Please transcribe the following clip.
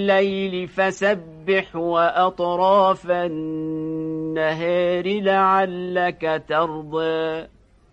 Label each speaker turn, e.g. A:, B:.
A: الليل فسبح وأطراف النهار لعلك ترضى.